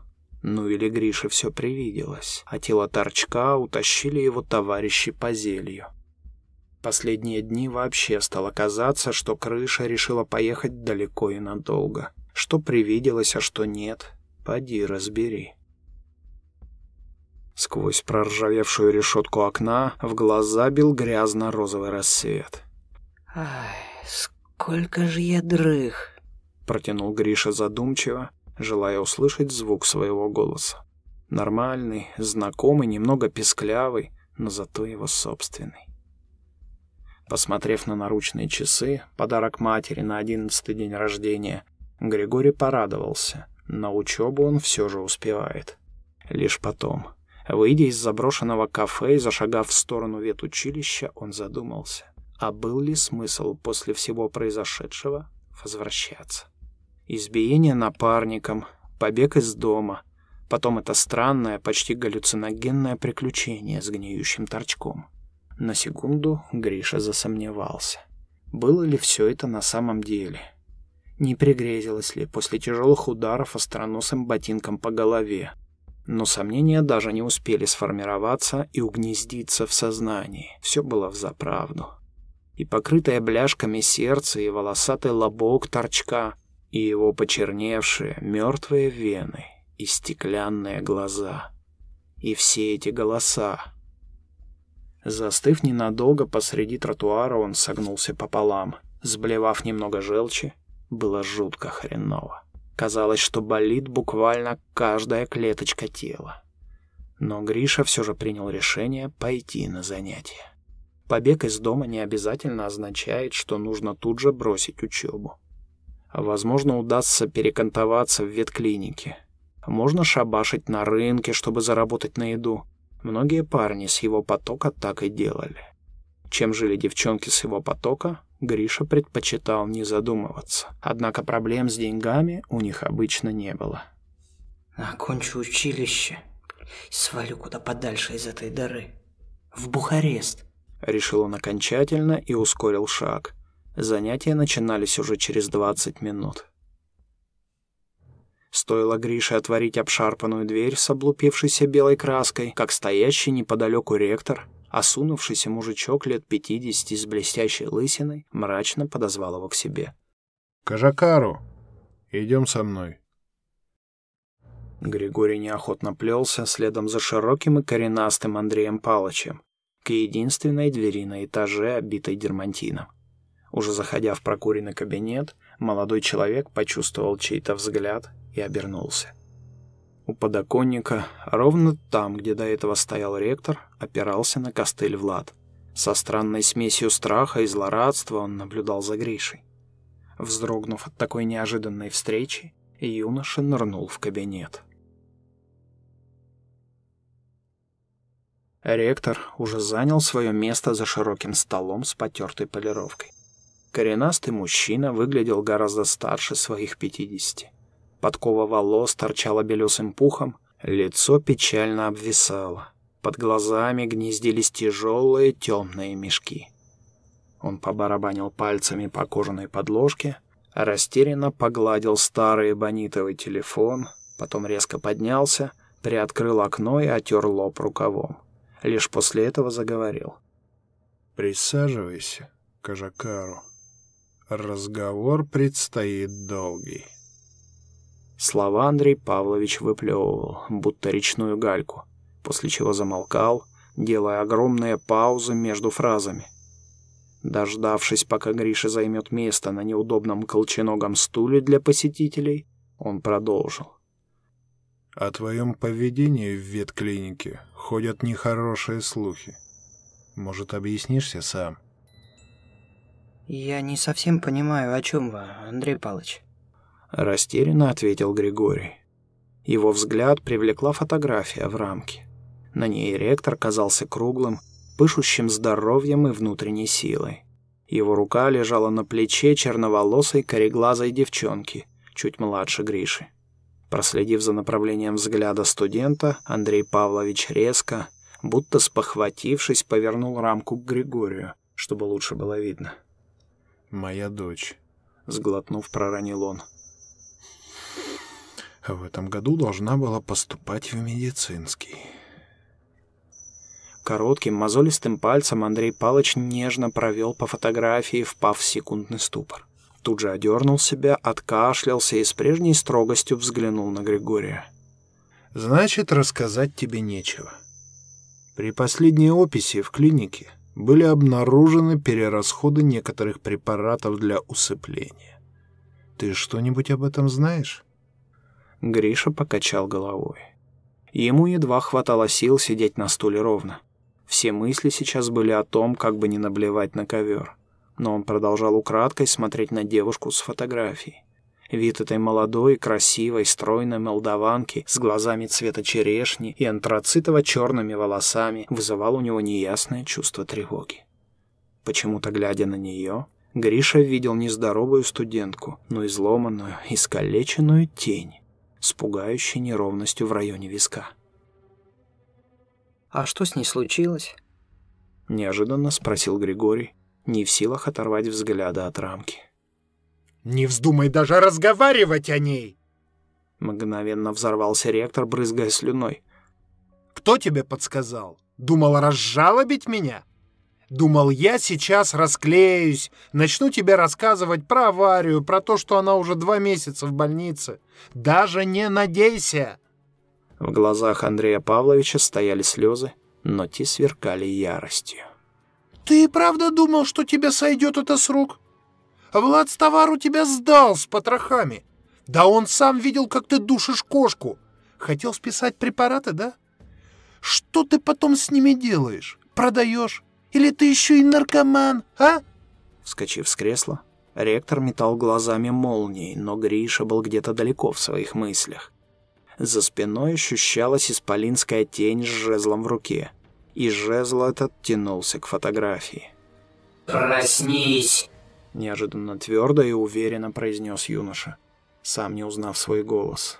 S1: Ну или Грише все привиделось, а тело торчка утащили его товарищи по зелью. Последние дни вообще стало казаться, что крыша решила поехать далеко и надолго. Что привиделось, а что нет, поди разбери. Сквозь проржавевшую решетку окна в глаза бил грязно-розовый рассвет.
S5: «Ай, сколько же я дрых!»
S1: Протянул Гриша задумчиво, желая услышать звук своего голоса. Нормальный, знакомый, немного песклявый, но зато его собственный. Посмотрев на наручные часы, подарок матери на одиннадцатый день рождения, Григорий порадовался. На учебу он все же успевает. Лишь потом, выйдя из заброшенного кафе и зашагав в сторону ветучилища, он задумался, а был ли смысл после всего произошедшего возвращаться. Избиение напарником, побег из дома, потом это странное, почти галлюциногенное приключение с гниющим торчком. На секунду Гриша засомневался. Было ли все это на самом деле? Не пригрезилось ли после тяжелых ударов остроносым ботинком по голове? Но сомнения даже не успели сформироваться и угнездиться в сознании. Все было взаправду. И покрытое бляшками сердце, и волосатый лобок торчка — и его почерневшие мертвые вены и стеклянные глаза. И все эти голоса. Застыв ненадолго посреди тротуара, он согнулся пополам. Сблевав немного желчи, было жутко хреново. Казалось, что болит буквально каждая клеточка тела. Но Гриша все же принял решение пойти на занятия. Побег из дома не обязательно означает, что нужно тут же бросить учебу. Возможно, удастся перекантоваться в ветклинике. Можно шабашить на рынке, чтобы заработать на еду. Многие парни с его потока так и делали. Чем жили девчонки с его потока, Гриша предпочитал не задумываться. Однако проблем с деньгами у них обычно не было.
S5: Окончу училище, свалю куда подальше из этой дыры. В Бухарест.
S1: Решил он окончательно и ускорил шаг. Занятия начинались уже через 20 минут. Стоило Грише отворить обшарпанную дверь с облупившейся белой краской, как стоящий неподалеку ректор, осунувшийся мужичок лет пятидесяти с блестящей лысиной, мрачно подозвал его к себе.
S2: «Кажакару, идем со мной».
S1: Григорий неохотно плелся следом за широким и коренастым Андреем Палычем к единственной двери на этаже, обитой дермантином. Уже заходя в прокуренный кабинет, молодой человек почувствовал чей-то взгляд и обернулся. У подоконника, ровно там, где до этого стоял ректор, опирался на костыль Влад. Со странной смесью страха и злорадства он наблюдал за Гришей. Вздрогнув от такой неожиданной встречи, юноша нырнул в кабинет. Ректор уже занял свое место за широким столом с потертой полировкой. Коренастый мужчина выглядел гораздо старше своих пятидесяти. Подкова волос торчала белесым пухом, лицо печально обвисало. Под глазами гнездились тяжелые темные мешки. Он побарабанил пальцами по кожаной подложке, растерянно погладил старый бонитовый телефон, потом резко поднялся, приоткрыл окно и отер лоб рукавом. Лишь после этого заговорил.
S2: «Присаживайся, Кажакару». Разговор предстоит долгий.
S1: Слова Андрей Павлович выплевывал, будто речную гальку, после чего замолкал, делая огромные паузы между фразами. Дождавшись, пока Гриша займет место на неудобном колченогом стуле для посетителей, он продолжил.
S2: О твоем поведении в ветклинике ходят нехорошие слухи. Может, объяснишься сам?
S5: Я не совсем понимаю, о чем вы, Андрей Павлович.
S1: Растерянно ответил Григорий. Его взгляд привлекла фотография в рамке. На ней ректор казался круглым, пышущим здоровьем и внутренней силой. Его рука лежала на плече черноволосой кореглазой девчонки, чуть младше Гриши. Проследив за направлением взгляда студента, Андрей Павлович резко, будто спохватившись, повернул рамку к Григорию, чтобы лучше было видно.
S2: «Моя дочь», —
S1: сглотнув, проронил он.
S2: «В этом году должна была поступать в медицинский».
S1: Коротким мозолистым пальцем Андрей Палыч нежно провел по фотографии, впав в секундный ступор. Тут же одернул себя, откашлялся и с прежней строгостью взглянул на Григория.
S2: «Значит, рассказать тебе нечего. При последней описи в клинике были обнаружены перерасходы некоторых препаратов для усыпления. Ты что-нибудь об этом знаешь?»
S1: Гриша покачал головой. Ему едва хватало сил сидеть на стуле ровно. Все мысли сейчас были о том, как бы не наблевать на ковер. Но он продолжал украдкой смотреть на девушку с фотографией. Вид этой молодой, красивой, стройной молдаванки с глазами цвета черешни и антрацитово-черными волосами вызывал у него неясное чувство тревоги. Почему-то, глядя на нее, Гриша видел нездоровую студентку, но изломанную, искалеченную тень с пугающей неровностью в районе виска.
S5: А что с ней случилось?
S1: Неожиданно спросил Григорий, не в силах оторвать взгляда от рамки.
S3: «Не вздумай даже разговаривать о ней!»
S1: Мгновенно взорвался ректор, брызгая слюной.
S3: «Кто тебе подсказал? Думал разжалобить меня? Думал, я сейчас расклеюсь, начну тебе рассказывать про аварию, про то, что она уже два месяца в больнице. Даже не надейся!»
S1: В глазах Андрея Павловича стояли слезы, но те сверкали яростью.
S3: «Ты правда думал, что тебе сойдет это с рук? Влад Ставару тебя сдал с потрохами. Да он сам видел, как ты душишь кошку. Хотел списать препараты, да? Что ты потом с ними делаешь? Продаешь? Или ты еще и наркоман, а?»
S1: Вскочив с кресла, ректор метал глазами молнией, но Гриша был где-то далеко в своих мыслях. За спиной ощущалась исполинская тень с жезлом в руке, и жезл этот тянулся к фотографии.
S5: «Проснись!»
S1: — неожиданно твердо и уверенно произнес юноша, сам не узнав свой голос.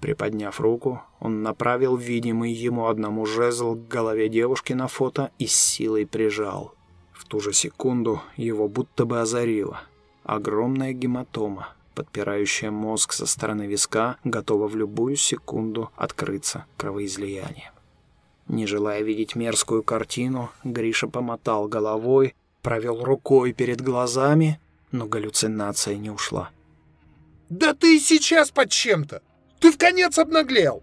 S1: Приподняв руку, он направил видимый ему одному жезл к голове девушки на фото и с силой прижал. В ту же секунду его будто бы озарило. Огромная гематома, подпирающая мозг со стороны виска, готова в любую секунду открыться кровоизлиянием. Не желая видеть мерзкую картину, Гриша помотал головой, провел рукой перед глазами, но галлюцинация не ушла.
S3: «Да ты и сейчас под чем-то! Ты в конец обнаглел!»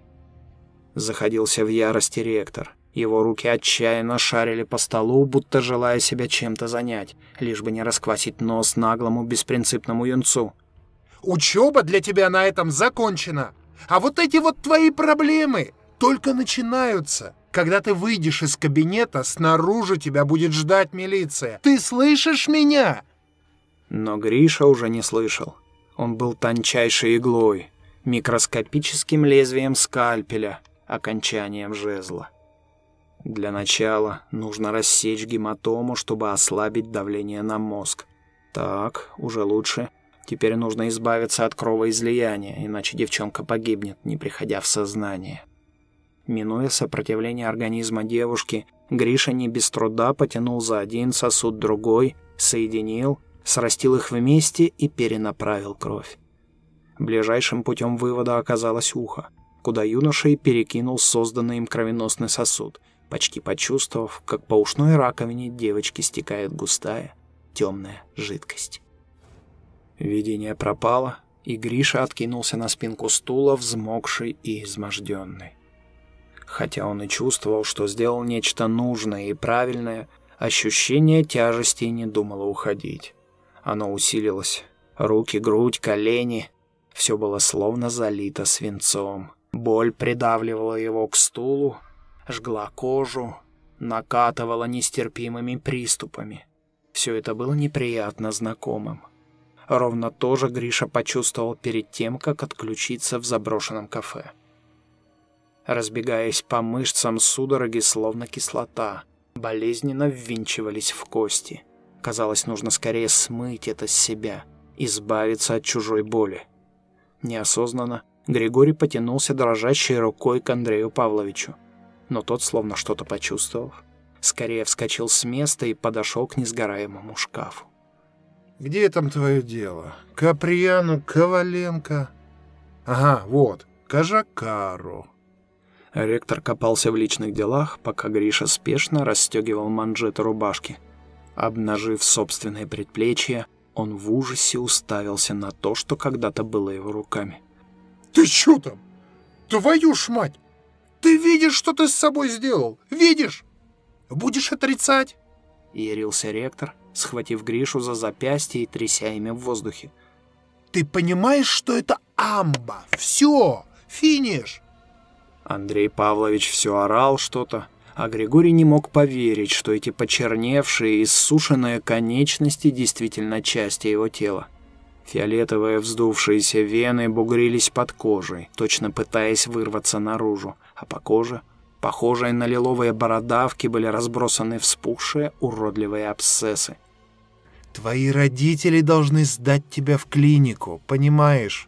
S1: Заходился в ярости ректор. Его руки отчаянно шарили по столу, будто желая себя чем-то занять, лишь бы не расквасить нос наглому беспринципному юнцу.
S3: Учеба для тебя на этом закончена. А вот эти вот твои проблемы только начинаются. Когда ты выйдешь из кабинета, снаружи тебя будет ждать милиция. Ты слышишь меня?»
S1: Но Гриша уже не слышал. Он был тончайшей иглой, микроскопическим лезвием скальпеля, окончанием жезла. Для начала нужно рассечь гематому, чтобы ослабить давление на мозг. Так, уже лучше. Теперь нужно избавиться от кровоизлияния, иначе девчонка погибнет, не приходя в сознание. Минуя сопротивление организма девушки, Гриша не без труда потянул за один сосуд другой, соединил, срастил их вместе и перенаправил кровь. Ближайшим путем вывода оказалось ухо, куда юноша и перекинул созданный им кровеносный сосуд, почти почувствовав, как по ушной раковине девочки стекает густая, темная жидкость. Видение пропало, И Гриша откинулся на спинку стула, взмокший и изможденный. Хотя он и чувствовал, что сделал нечто нужное и правильное, ощущение тяжести не думало уходить. Оно усилилось. Руки, грудь, колени. Все было словно залито свинцом. Боль придавливала его к стулу, жгла кожу, накатывала нестерпимыми приступами. Все это было неприятно знакомым. Ровно то же Гриша почувствовал перед тем, как отключиться в заброшенном кафе. Разбегаясь по мышцам судороги, словно кислота, болезненно ввинчивались в кости. Казалось, нужно скорее смыть это с себя, избавиться от чужой боли. Неосознанно Григорий потянулся дрожащей рукой к Андрею Павловичу но тот, словно что-то почувствовав, скорее вскочил с места и подошел к несгораемому шкафу.
S3: «Где там твое дело? Каприяну, Коваленко?» «Ага, вот, Кажакару».
S1: Ректор копался в личных делах, пока Гриша спешно расстегивал манжеты рубашки. Обнажив собственное предплечье, он в ужасе уставился на то, что когда-то было его руками.
S3: «Ты что там? Твою ж мать! Ты видишь, что ты с собой сделал? Видишь? Будешь отрицать?»
S1: Ярился ректор, схватив Гришу за запястье и тряся ими в воздухе.
S3: «Ты понимаешь, что это амба? Все! Финиш!»
S1: Андрей Павлович все орал что-то, а Григорий не мог поверить, что эти почерневшие и иссушенные конечности действительно части его тела. Фиолетовые вздувшиеся вены бугрились под кожей, точно пытаясь вырваться наружу, а по коже, похожие на лиловые бородавки, были разбросаны вспухшие уродливые абсцессы.
S3: «Твои родители должны сдать тебя в клинику, понимаешь?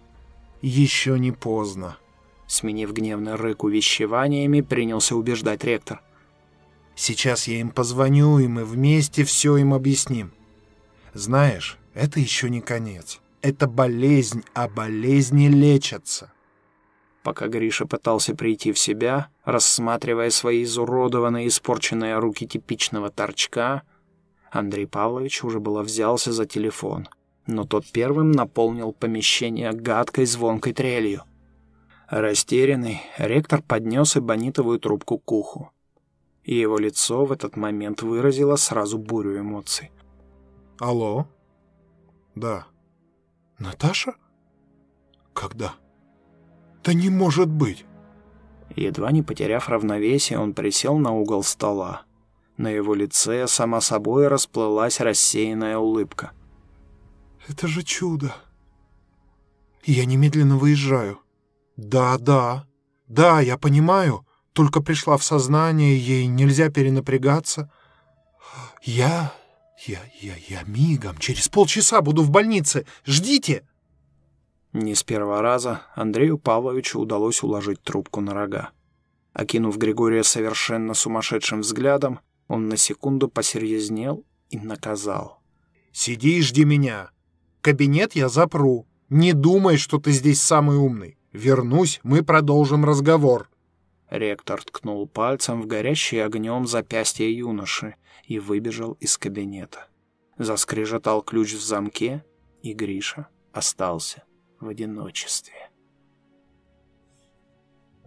S3: Еще не поздно».
S1: Сменив гневный рык увещеваниями, принялся убеждать ректор.
S3: «Сейчас я им позвоню, и мы вместе все им объясним. Знаешь, это еще не конец. Это болезнь, а болезни лечатся».
S1: Пока Гриша пытался прийти в себя, рассматривая свои изуродованные и испорченные руки типичного торчка, Андрей Павлович уже было взялся за телефон, но тот первым наполнил помещение гадкой звонкой трелью. Растерянный, ректор поднес эбонитовую трубку к уху. И его лицо в этот момент выразило сразу бурю эмоций.
S3: «Алло? Да. Наташа? Когда?» «Да не может быть!»
S1: Едва не потеряв равновесие, он присел на угол стола. На его лице сама собой расплылась рассеянная улыбка.
S3: «Это же чудо! Я немедленно выезжаю. Да, да, да, я понимаю, только пришла в сознание, ей нельзя перенапрягаться. Я, я, я, я мигом, через полчаса буду в больнице. Ждите!»
S1: Не с первого раза Андрею Павловичу удалось уложить трубку на рога. Окинув Григория совершенно сумасшедшим взглядом, он на секунду посерьезнел и наказал.
S3: «Сиди и жди меня. Кабинет я запру. Не думай, что ты здесь самый умный. Вернусь, мы продолжим разговор».
S1: Ректор ткнул пальцем в горящий огнем запястье юноши и выбежал из кабинета. Заскрежетал ключ в замке, и Гриша остался в одиночестве.